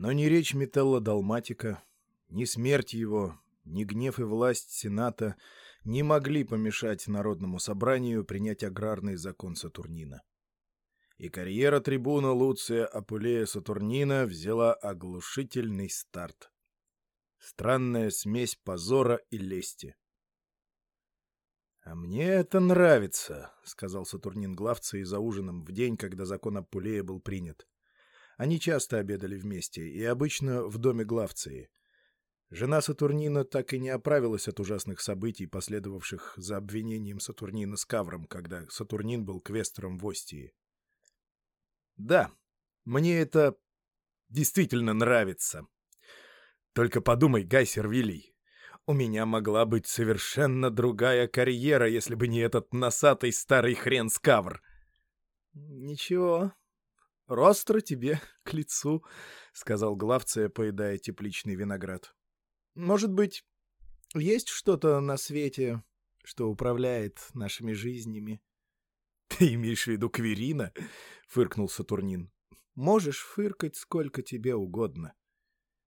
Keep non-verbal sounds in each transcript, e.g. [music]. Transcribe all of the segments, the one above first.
Но ни речь Метелла Далматика, ни смерть его, ни гнев и власть Сената не могли помешать Народному собранию принять аграрный закон Сатурнина. И карьера трибуна Луция Апулея Сатурнина взяла оглушительный старт. Странная смесь позора и лести. «А мне это нравится», — сказал Сатурнин главцы за ужином в день, когда закон Апулея был принят. Они часто обедали вместе, и обычно в доме главции. Жена Сатурнина так и не оправилась от ужасных событий, последовавших за обвинением Сатурнина с Кавром, когда Сатурнин был квестором в Остии. «Да, мне это действительно нравится. Только подумай, Гай Сервилий, у меня могла быть совершенно другая карьера, если бы не этот носатый старый хрен Скавр. «Ничего, ростро тебе [laughs] к лицу», — сказал главция, поедая тепличный виноград. «Может быть, есть что-то на свете, что управляет нашими жизнями?» «Ты имеешь в виду Кверина?» — фыркнул Сатурнин. «Можешь фыркать сколько тебе угодно.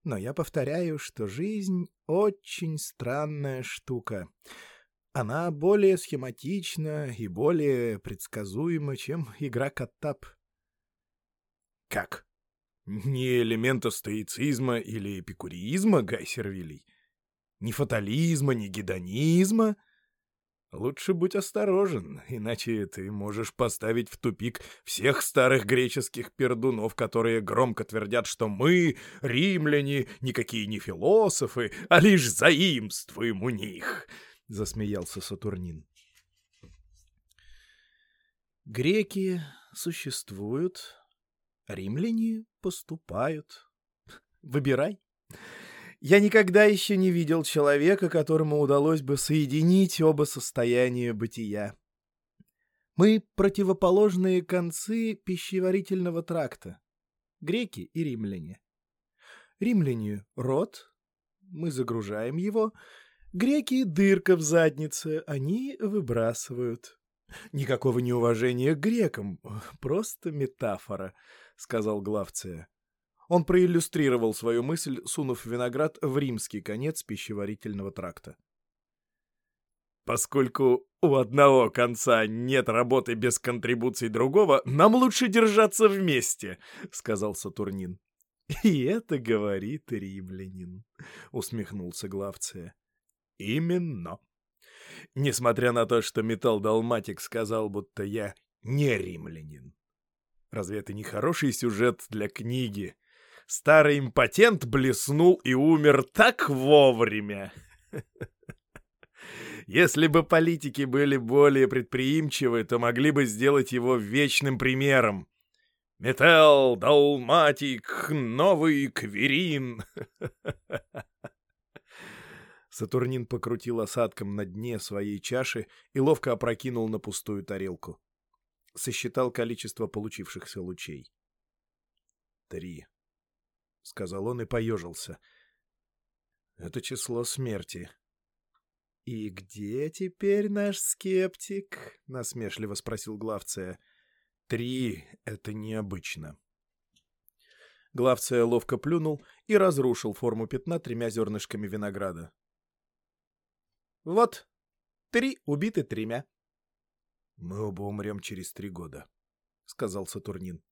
Но я повторяю, что жизнь — очень странная штука. Она более схематична и более предсказуема, чем игра Каттап. Как? Ни элемента стоицизма или эпикуризма, Гай Сервилий? Ни фатализма, ни гедонизма? Лучше будь осторожен, иначе ты можешь поставить в тупик всех старых греческих пердунов, которые громко твердят, что мы, римляне, никакие не философы, а лишь заимствуем у них, — засмеялся Сатурнин. Греки существуют, римляне поступают. Выбирай. Я никогда еще не видел человека, которому удалось бы соединить оба состояния бытия. Мы противоположные концы пищеварительного тракта. Греки и римляне. Римляне — рот, мы загружаем его. Греки — дырка в заднице, они выбрасывают. Никакого неуважения к грекам, просто метафора, — сказал Главция. Он проиллюстрировал свою мысль, сунув виноград в римский конец пищеварительного тракта. «Поскольку у одного конца нет работы без контрибуций другого, нам лучше держаться вместе», — сказал Сатурнин. «И это говорит римлянин», — усмехнулся Главция. «Именно. Несмотря на то, что Металл Далматик сказал, будто я не римлянин. Разве это не хороший сюжет для книги?» Старый импотент блеснул и умер так вовремя. Если бы политики были более предприимчивы, то могли бы сделать его вечным примером. Метел, Далматик, Новый Кверин. Сатурнин покрутил осадком на дне своей чаши и ловко опрокинул на пустую тарелку. Сосчитал количество получившихся лучей. Три. — сказал он и поежился. «Это число смерти». «И где теперь наш скептик?» — насмешливо спросил Главция. «Три — это необычно». Главция ловко плюнул и разрушил форму пятна тремя зернышками винограда. «Вот, три убиты тремя». «Мы оба умрем через три года», — сказал Сатурнин.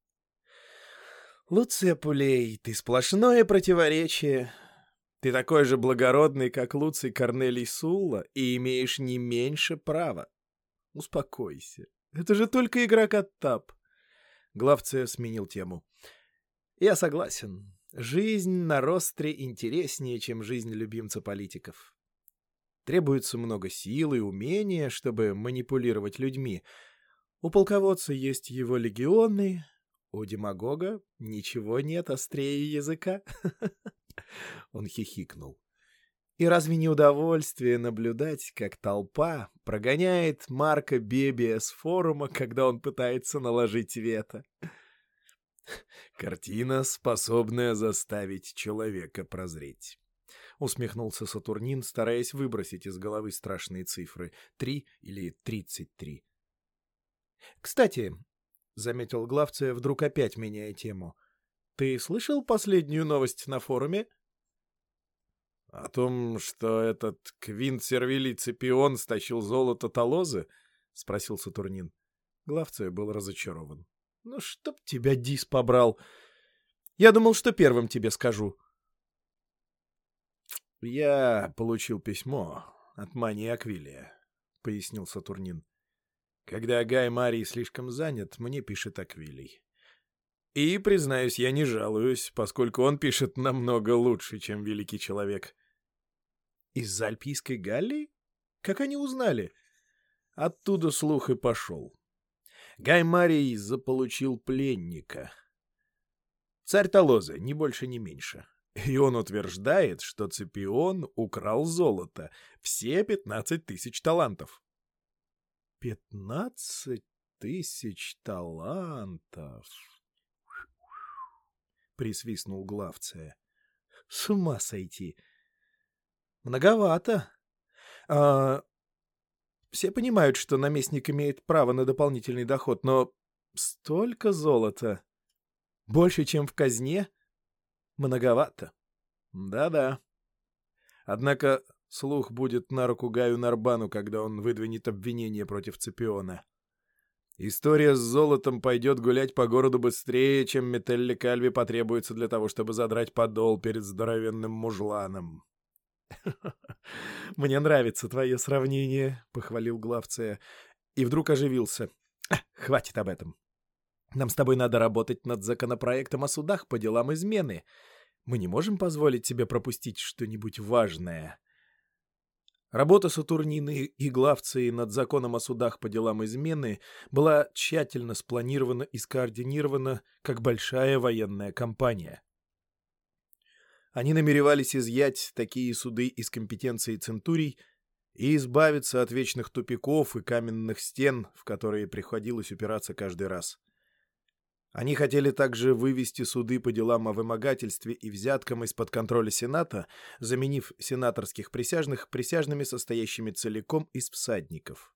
Луция Пулей, ты сплошное противоречие. Ты такой же благородный, как Луций Корнелий Сулла, и имеешь не меньше права. Успокойся. Это же только игра Каттап. Главция сменил тему. Я согласен. Жизнь на ростре интереснее, чем жизнь любимца политиков. Требуется много сил и умения, чтобы манипулировать людьми. У полководца есть его легионы, у демагога ничего нет острее языка. [laughs] Он хихикнул. И разве не удовольствие наблюдать, как толпа прогоняет Марка Бебия с форума, когда он пытается наложить вето? [laughs] Картина, способная заставить человека прозреть. Усмехнулся Сатурнин, стараясь выбросить из головы страшные цифры. Три или тридцать три. Кстати, — заметил Главция, вдруг опять меняя тему. — Ты слышал последнюю новость на форуме? — О том, что этот Квинт Сервилий Цепион стащил золото Толозы? — спросил Сатурнин. Главцев был разочарован. — Ну, чтоб тебя Дис побрал. Я думал, что первым тебе скажу. — Я получил письмо от Мани Аквилия, — пояснил Сатурнин. — Когда Гай Марий слишком занят, мне пишет Аквилий. И, признаюсь, я не жалуюсь, поскольку он пишет намного лучше, чем великий человек. — Из Альпийской Галлии? Как они узнали? Оттуда слух и пошел. Гай Марий заполучил пленника. Царь Толоза, ни больше, ни меньше. И он утверждает, что Цепион украл золото, все пятнадцать тысяч талантов. Пятнадцать тысяч талантов? Присвистнул Главция. С ума сойти. Многовато. А, все понимают, что наместник имеет право на дополнительный доход, но столько золота. Больше, чем в казне? Многовато. Да-да. Однако слух будет на руку Гаю Нарбану, когда он выдвинет обвинение против Цепиона. История с золотом пойдет гулять по городу быстрее, чем Метелли Кальви потребуется для того, чтобы задрать подол перед здоровенным мужланом. [laughs] «Мне нравится твое сравнение», — похвалил главция. И вдруг оживился. «Хватит об этом. Нам с тобой надо работать над законопроектом о судах по делам измены. Мы не можем позволить себе пропустить что-нибудь важное». Работа Сатурнины и главции над законом о судах по делам измены была тщательно спланирована и скоординирована как большая военная кампания. Они намеревались изъять такие суды из компетенции центурий и избавиться от вечных тупиков и каменных стен, в которые приходилось упираться каждый раз. Они хотели также вывести суды по делам о вымогательстве и взяткам из-под контроля Сената, заменив сенаторских присяжных присяжными, состоящими целиком из всадников.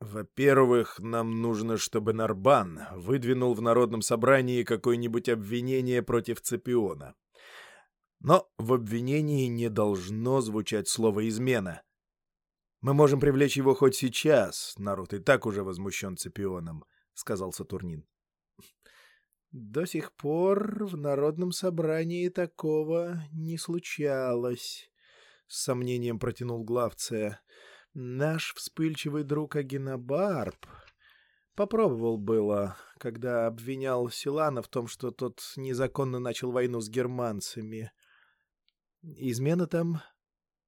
Во-первых, нам нужно, чтобы Нарбан выдвинул в Народном собрании какое-нибудь обвинение против Цепиона. Но в обвинении не должно звучать слово «измена». Мы можем привлечь его хоть сейчас, народ и так уже возмущен Цепионом, — сказал Сатурнин. До сих пор в Народном собрании такого не случалось, — с сомнением протянул главция. Наш вспыльчивый друг Агинабарб попробовал было, когда обвинял Силана в том, что тот незаконно начал войну с германцами. Измена там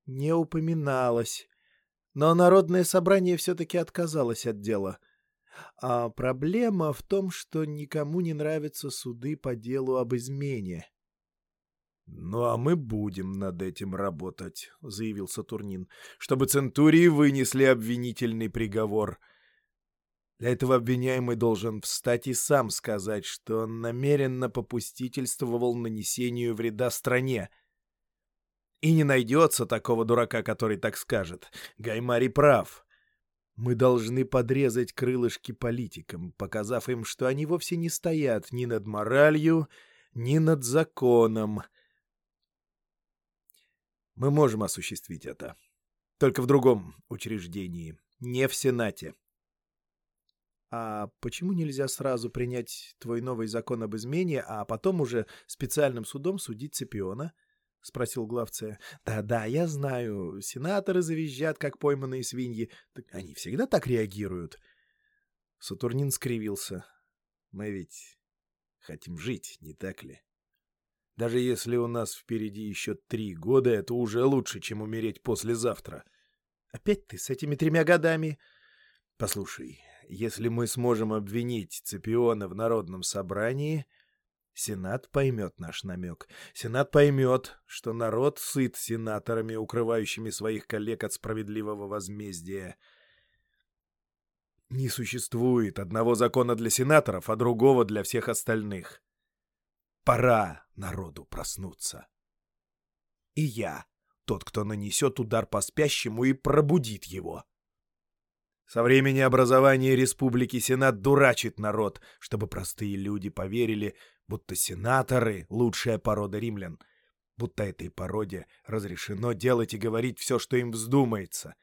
не упоминалась, но Народное собрание все-таки отказалось от дела. А проблема в том, что никому не нравятся суды по делу об измене. «Ну а мы будем над этим работать», — заявил Сатурнин, «чтобы Центурии вынесли обвинительный приговор. Для этого обвиняемый должен встать и сам сказать, что он намеренно попустительствовал нанесению вреда стране. И не найдется такого дурака, который так скажет. Гаймари прав». Мы должны подрезать крылышки политикам, показав им, что они вовсе не стоят ни над моралью, ни над законом, мы можем осуществить это. Только в другом учреждении, не в Сенате. А почему нельзя сразу принять твой новый закон об измене, а потом уже специальным судом судить Цепиона? — спросил главция. «Да, — Да-да, я знаю. Сенаторы завизжат, как пойманные свиньи. Так они всегда так реагируют. Сатурнин скривился. — Мы ведь хотим жить, не так ли? Даже если у нас впереди еще три года, это уже лучше, чем умереть послезавтра. Опять ты с этими тремя годами? Послушай, если мы сможем обвинить Цепиона в народном собрании, Сенат поймет наш намек. Сенат поймет, что народ сыт сенаторами, укрывающими своих коллег от справедливого возмездия. Не существует одного закона для сенаторов, а другого для всех остальных. Пора народу проснуться. И я, тот, кто нанесет удар по спящему и пробудит его. Со времени образования республики Сенат дурачит народ, чтобы простые люди поверили, будто сенаторы — лучшая порода римлян, будто этой породе разрешено делать и говорить все, что им вздумается.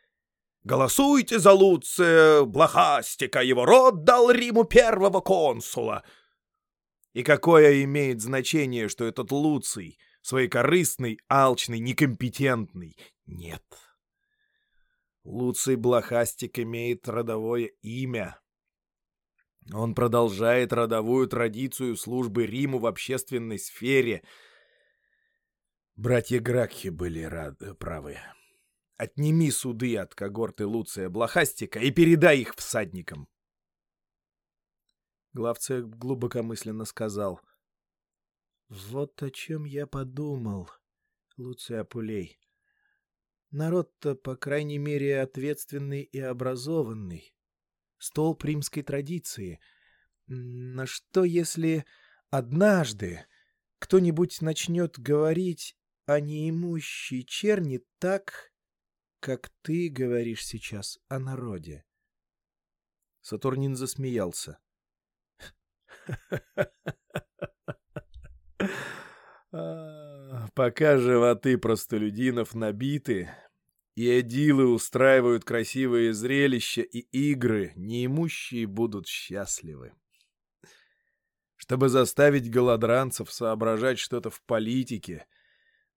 «Голосуйте за Луция Блохастика, его род дал Риму первого консула!» И какое имеет значение, что этот Луций, своекорыстный, алчный, некомпетентный? Нет. Луций Блохастик имеет родовое имя. Он продолжает родовую традицию службы Риму в общественной сфере. Братья Гракхи были рады, э, правы. Отними суды от когорты Луция Блохастика и передай их всадникам. Главцех глубокомысленно сказал. «Вот о чем я подумал, Луций Апулей. Народ-то, по крайней мере, ответственный и образованный. Стол римской традиции. На что, если однажды кто-нибудь начнет говорить о неимущей черни так, как ты говоришь сейчас о народе? Сатурнин засмеялся. [laughs] Пока животы простолюдинов набиты, и эдилы устраивают красивые зрелища и игры, неимущие будут счастливы. Чтобы заставить голодранцев соображать что-то в политике,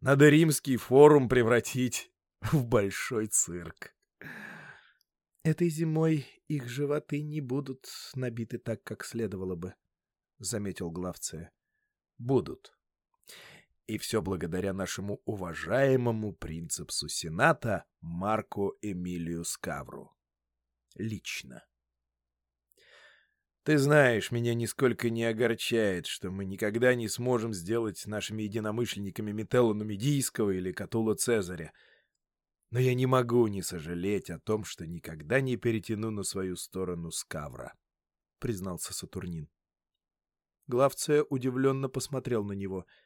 надо римский форум превратить в большой цирк. Этой зимой их животы не будут набиты так, как следовало бы, — заметил главция. — Будут. И все благодаря нашему уважаемому принципсу Сената Марку Эмилию Скавру. Лично. Ты знаешь, меня нисколько не огорчает, что мы никогда не сможем сделать нашими единомышленниками Метелла Нумидийского или Катула Цезаря. Но я не могу не сожалеть о том, что никогда не перетяну на свою сторону Скавра, — признался Сатурнин. Главция удивленно посмотрел на него —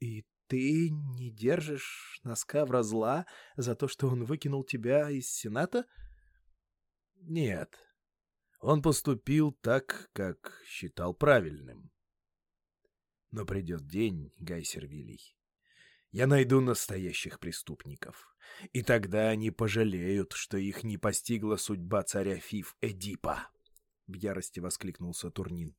«И ты не держишь носка в разла за то, что он выкинул тебя из Сената?» «Нет. Он поступил так, как считал правильным. Но придет день, Гай Сервилий. Я найду настоящих преступников, и тогда они пожалеют, что их не постигла судьба царя Фиф Эдипа!» — в ярости воскликнул Сатурнин.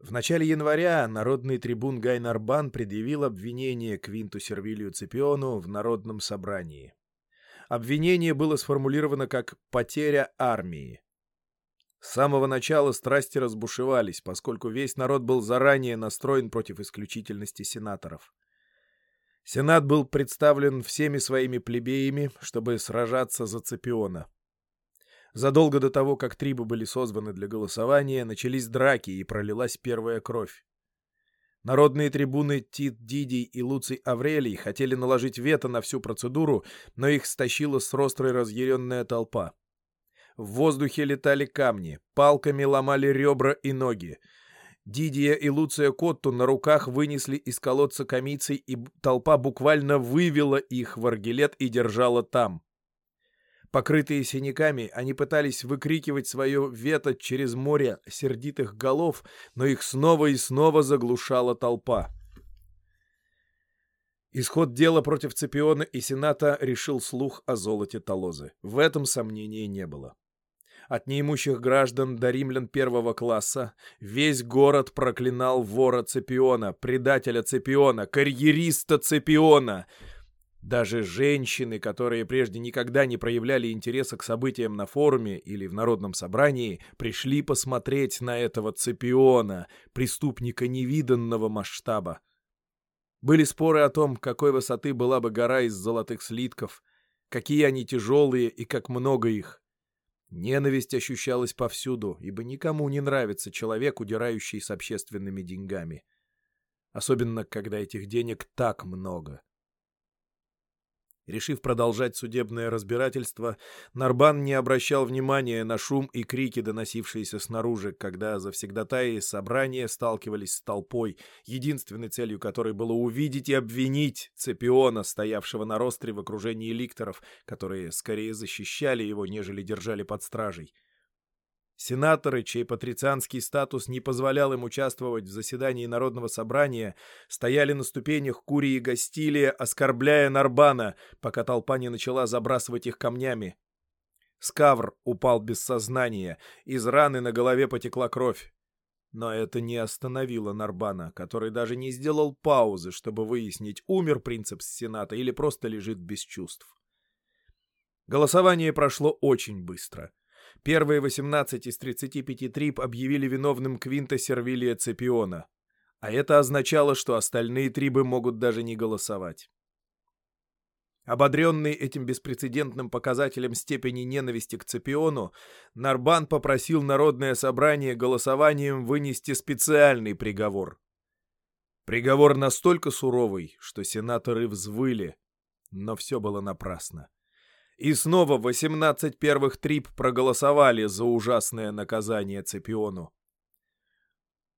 В начале января народный трибун Гай Нарбан предъявил обвинение Квинту Сервилию Цепиону в народном собрании. Обвинение было сформулировано как «потеря армии». С самого начала страсти разбушевались, поскольку весь народ был заранее настроен против исключительности сенаторов. Сенат был представлен всеми своими плебеями, чтобы сражаться за Цепиона. Задолго до того, как трибы были созваны для голосования, начались драки и пролилась первая кровь. Народные трибуны Тит Дидий и Луций Аврелий хотели наложить вето на всю процедуру, но их стащила с рострой разъяренная толпа. В воздухе летали камни, палками ломали ребра и ноги. Дидия и Луция Котту на руках вынесли из колодца комицей, и толпа буквально вывела их в аргилет и держала там. Покрытые синяками, они пытались выкрикивать свое вето через море сердитых голов, но их снова и снова заглушала толпа. Исход дела против Цепиона и Сената решил слух о золоте Толозы. В этом сомнений не было. От неимущих граждан до римлян первого класса весь город проклинал вора Цепиона, предателя Цепиона, карьериста Цепиона — даже женщины, которые прежде никогда не проявляли интереса к событиям на форуме или в народном собрании, пришли посмотреть на этого Цепиона, преступника невиданного масштаба. Были споры о том, какой высоты была бы гора из золотых слитков, какие они тяжелые и как много их. Ненависть ощущалась повсюду, ибо никому не нравится человек, удирающий с общественными деньгами. Особенно, когда этих денег так много. Решив продолжать судебное разбирательство, Нарбан не обращал внимания на шум и крики, доносившиеся снаружи, когда завсегдатаи собрания сталкивались с толпой, единственной целью которой было увидеть и обвинить Цепиона, стоявшего на ростре в окружении ликторов, которые скорее защищали его, нежели держали под стражей. Сенаторы, чей патрицианский статус не позволял им участвовать в заседании Народного собрания, стояли на ступенях Курии Гастилия, оскорбляя Нарбана, пока толпа не начала забрасывать их камнями. Скавр упал без сознания, из раны на голове потекла кровь. Но это не остановило Нарбана, который даже не сделал паузы, чтобы выяснить, умер принцип Сената или просто лежит без чувств. Голосование прошло очень быстро. Первые 18 из 35 трип объявили виновным Квинта Сервилия Цепиона, а это означало, что остальные трибы могут даже не голосовать. Ободренный этим беспрецедентным показателем степени ненависти к Цепиону, Нарбан попросил Народное собрание голосованием вынести специальный приговор. Приговор настолько суровый, что сенаторы взвыли, но все было напрасно. И снова 18 первых трип проголосовали за ужасное наказание Цепиону.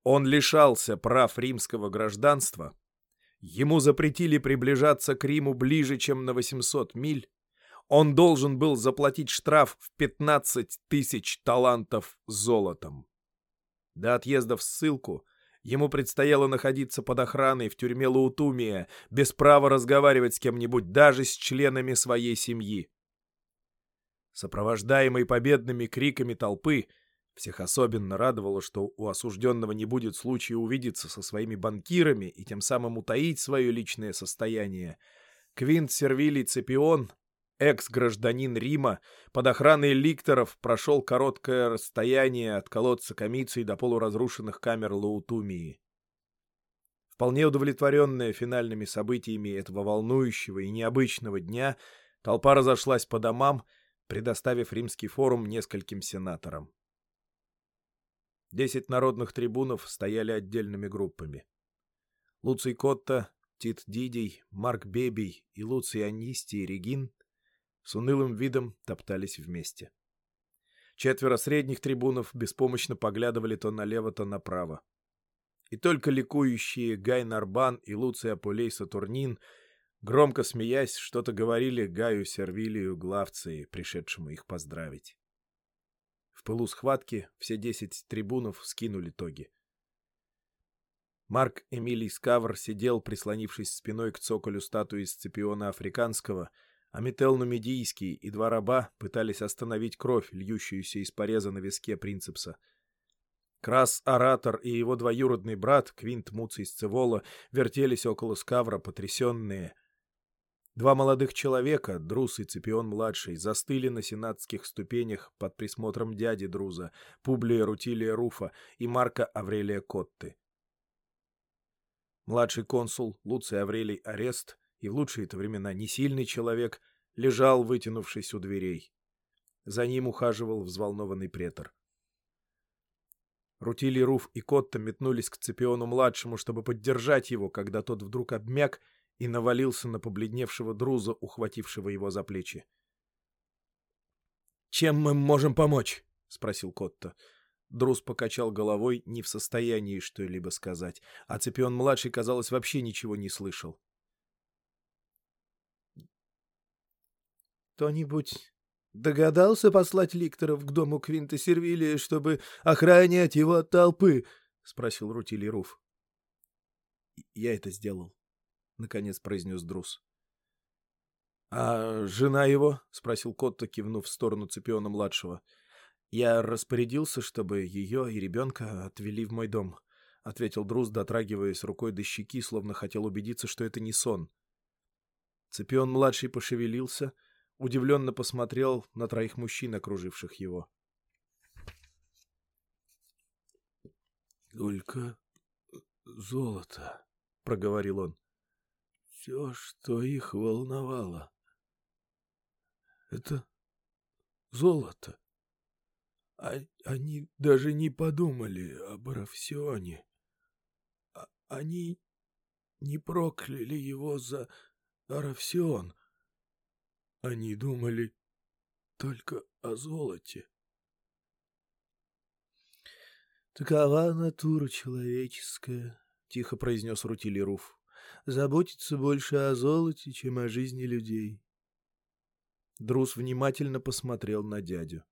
Он лишался прав римского гражданства, ему запретили приближаться к Риму ближе, чем на 800 миль, он должен был заплатить штраф в 15 тысяч талантов золотом. До отъезда в ссылку ему предстояло находиться под охраной в тюрьме Лаутумия, без права разговаривать с кем-нибудь, даже с членами своей семьи. Сопровождаемый победными криками толпы, всех особенно радовало, что у осужденного не будет случая увидеться со своими банкирами и тем самым утаить свое личное состояние. Квинт Сервилий Цепион, экс-гражданин Рима, под охраной ликторов прошел короткое расстояние от колодца Комиции до полуразрушенных камер Лаутумии. Вполне удовлетворенная финальными событиями этого волнующего и необычного дня, толпа разошлась по домам, предоставив римский форум нескольким сенаторам. Десять народных трибунов стояли отдельными группами. Луций Котта, Тит Дидий, Марк Бебий и Луций Анистий Регин с унылым видом топтались вместе. Четверо средних трибунов беспомощно поглядывали то налево, то направо. И только ликующие Гай Нарбан и Луций Апулей Сатурнин — Громко смеясь, что-то говорили Гаю Сервилию Главции, пришедшему их поздравить. В пылу схватки все десять трибунов скинули тоги. Марк Эмилий Скавр сидел, прислонившись спиной к цоколю статуи Сципиона Африканского, а Метел Нумидийский и два раба пытались остановить кровь, льющуюся из пореза на виске принцепса. Крас-оратор и его двоюродный брат, Квинт Муций Сцевола, вертелись около Скавра, потрясенные, Два молодых человека, Друз и Цепион-младший, застыли на сенатских ступенях под присмотром дяди Друза, Публия Рутилия Руфа и Марка Аврелия Котты. Младший консул Луций Аврелий Арест, и в лучшие-то времена не сильный человек, лежал, вытянувшись у дверей. За ним ухаживал взволнованный претор. Рутилий Руф и Котта метнулись к Цепиону-младшему, чтобы поддержать его, когда тот вдруг обмяк и навалился на побледневшего друза, ухватившего его за плечи. «Чем мы можем помочь?» — спросил Котто. Друз покачал головой, не в состоянии что-либо сказать, а Цепион-младший, казалось, вообще ничего не слышал. «Кто-нибудь догадался послать ликторов к дому Квинта Сервилия, чтобы охранять его от толпы?» — спросил Рутилий Руф. «Я это сделал», наконец произнес Друз. «А жена его?» — спросил Котто, кивнув в сторону Цепиона-младшего. «Я распорядился, чтобы ее и ребенка отвели в мой дом», — ответил Друз, дотрагиваясь рукой до щеки, словно хотел убедиться, что это не сон. Цепион-младший пошевелился, удивленно посмотрел на троих мужчин, окруживших его. «Только золото», — проговорил он все, что их волновало. Это золото. А они даже не подумали об Равсионе. А они не прокляли его за Аравсион. Они думали только о золоте. «Такова натура человеческая», — тихо произнес Рутилируф. «Заботиться больше о золоте, чем о жизни людей». Друз внимательно посмотрел на дядю.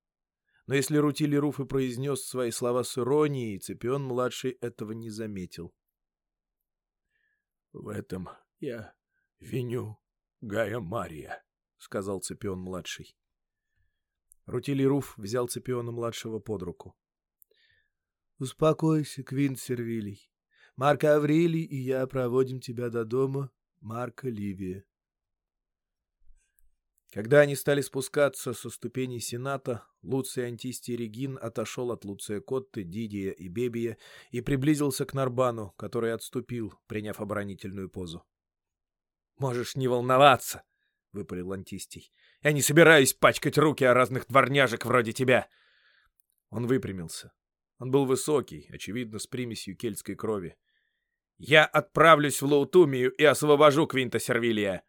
Но если Рутилируф и произнес свои слова с иронией, Цепион-младший этого не заметил. «В этом я виню Гая Мария», — сказал Цепион-младший. Рутилируф взял Цепиона-младшего под руку. Успокойся, Квинт Сервилий. Марк Аврелий и я проводим тебя до дома Марка Ливия. Когда они стали спускаться со ступеней Сената, Луций Антистий Регин отошел от Луция Котты, Дидия и Бебия и приблизился к Нарбану, который отступил, приняв оборонительную позу. «Можешь не волноваться!» — выпалил Антистий. «Я не собираюсь пачкать руки о разных дворняжек вроде тебя!» Он выпрямился. Он был высокий, очевидно, с примесью кельтской крови. «Я отправлюсь в Лаутумию и освобожу Квинта Сервилия.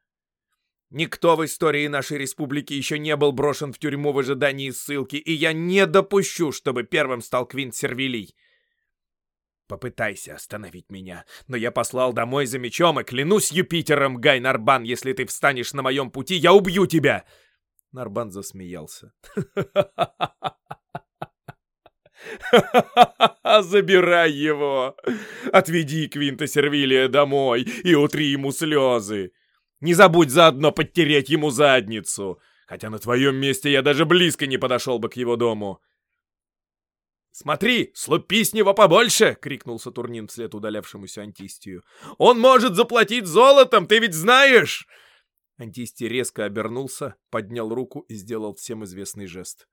Никто в истории нашей республики еще не был брошен в тюрьму в ожидании ссылки, и я не допущу, чтобы первым стал Квинт Сервилий. Попытайся остановить меня, но я послал домой за мечом, и клянусь Юпитером, Гай Нарбан, если ты встанешь на моем пути, я убью тебя!» Нарбан засмеялся. [laughs] [laughs] Забирай его! Отведи Квинта Сервилия домой и утри ему слезы. Не забудь заодно подтереть ему задницу. Хотя на твоем месте я даже близко не подошел бы к его дому. «Смотри, слупи с него побольше!» — крикнул Сатурнин вслед удалявшемуся Антистию. «Он может заплатить золотом, ты ведь знаешь!» Антистий резко обернулся, поднял руку и сделал всем известный жест.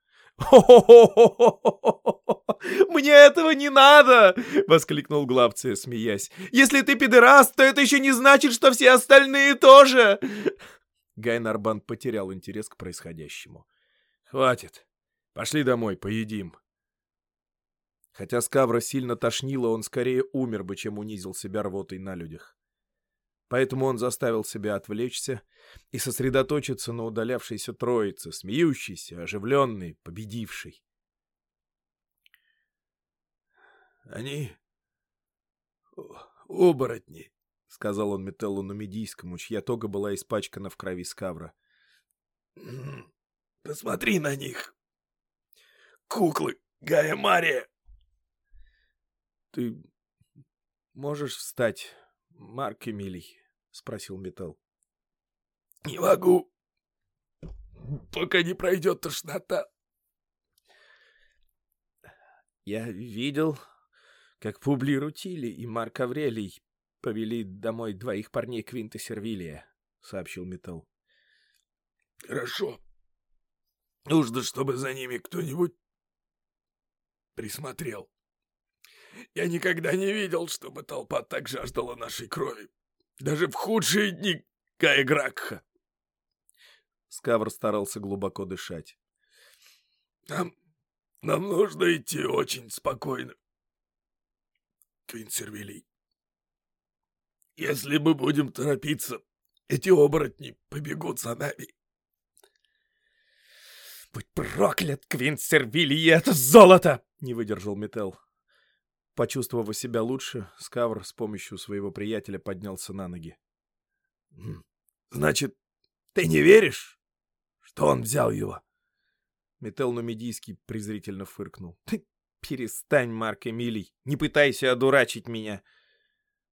Мне этого не надо!» — воскликнул Главция, смеясь. «Если ты пидораст, то это еще не значит, что все остальные тоже!» Гай Нарбан потерял интерес к происходящему. «Хватит. Пошли домой, поедим». Хотя Скавра сильно тошнило, он скорее умер бы, чем унизил себя рвотой на людях. Поэтому он заставил себя отвлечься и сосредоточиться на удалявшейся троице, смеющейся, оживленной, победившей. «Они оборотни», — сказал он Метеллу Нумидийскому, чья тога была испачкана в крови скавра. «Посмотри на них! Куклы Гая Мария!» «Ты можешь встать, Марк Эмилий?» — спросил Металл. «Не могу, пока не пройдет тошнота». «Я видел, как Публи Рутили и Марк Аврелий повели домой двоих парней Квинта Сервилия», — сообщил Металл. «Хорошо. Нужно, чтобы за ними кто-нибудь присмотрел. Я никогда не видел, чтобы толпа так жаждала нашей крови. Даже в худшие дни Кая Гракха. Скавр старался глубоко дышать. Нам, нам нужно идти очень спокойно. Квинсервилий. Если мы будем торопиться, эти оборотни побегут за нами. «Будь проклят, Квинсервилий, это золото!» — не выдержал Метел. Почувствовав себя лучше, Скавр с помощью своего приятеля поднялся на ноги. «Значит, ты не веришь, что он взял его?» Метел Нумидийский презрительно фыркнул. «Ты перестань, Марк Эмилий, не пытайся одурачить меня.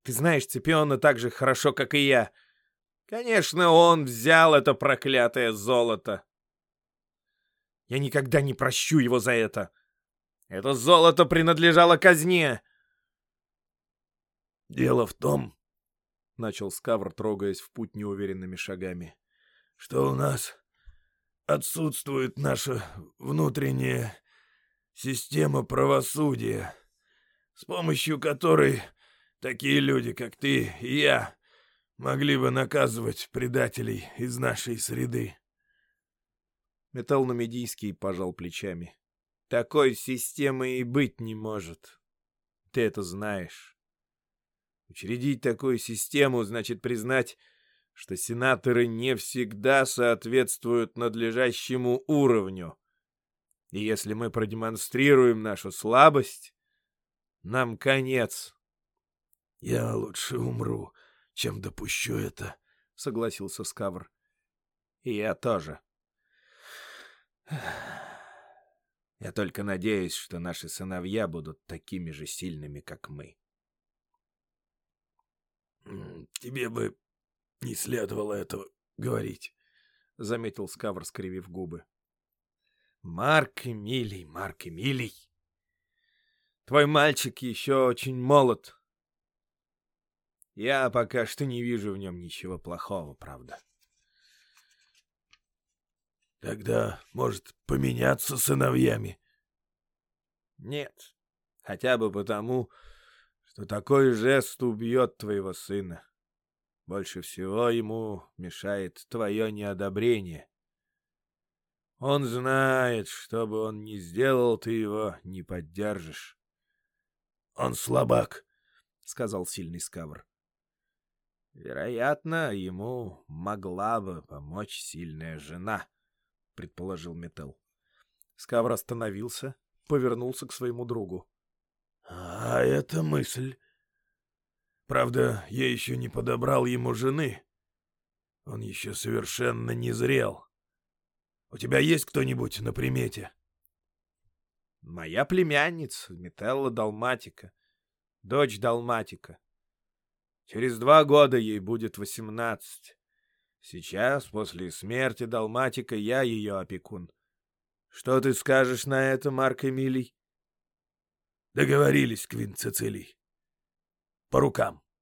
Ты знаешь Цепиона так же хорошо, как и я. Конечно, он взял это проклятое золото. Я никогда не прощу его за это. Это золото принадлежало казне. Дело в том, — начал Скавр, трогаясь в путь неуверенными шагами, — что у нас отсутствует наша внутренняя система правосудия, с помощью которой такие люди, как ты и я, могли бы наказывать предателей из нашей среды. Металл Намедийский пожал плечами. Такой системы и быть не может. Ты это знаешь. Учредить такую систему значит признать что сенаторы не всегда соответствуют надлежащему уровню. И если мы продемонстрируем нашу слабость, нам конец. — Я лучше умру, чем допущу это, — согласился Скавр. — И я тоже. Я только надеюсь, что наши сыновья будут такими же сильными, как мы. — Тебе бы не следовало этого говорить, — заметил Скавр, скривив губы. — Марк Эмилий, Марк Эмилий, твой мальчик еще очень молод. Я пока что не вижу в нем ничего плохого, правда. — Тогда, может, поменяться сыновьями? — Нет, хотя бы потому, что такой жест убьет твоего сына. Больше всего ему мешает твое неодобрение. Он знает, что бы он ни сделал, ты его не поддержишь. — Он слабак, — сказал сильный скавр. — Вероятно, ему могла бы помочь сильная жена, — предположил Метел. Скавр остановился, повернулся к своему другу. — А это мысль. Правда, я еще не подобрал ему жены. Он еще совершенно не зрел. У тебя есть кто-нибудь на примете? Моя племянница, Метелла Далматика, дочь Далматика. Через два года ей будет восемнадцать. Сейчас, после смерти Далматика, я ее опекун. Что ты скажешь на это, Марк Эмилий? Договорились, Квинт Цицилий. По рукам.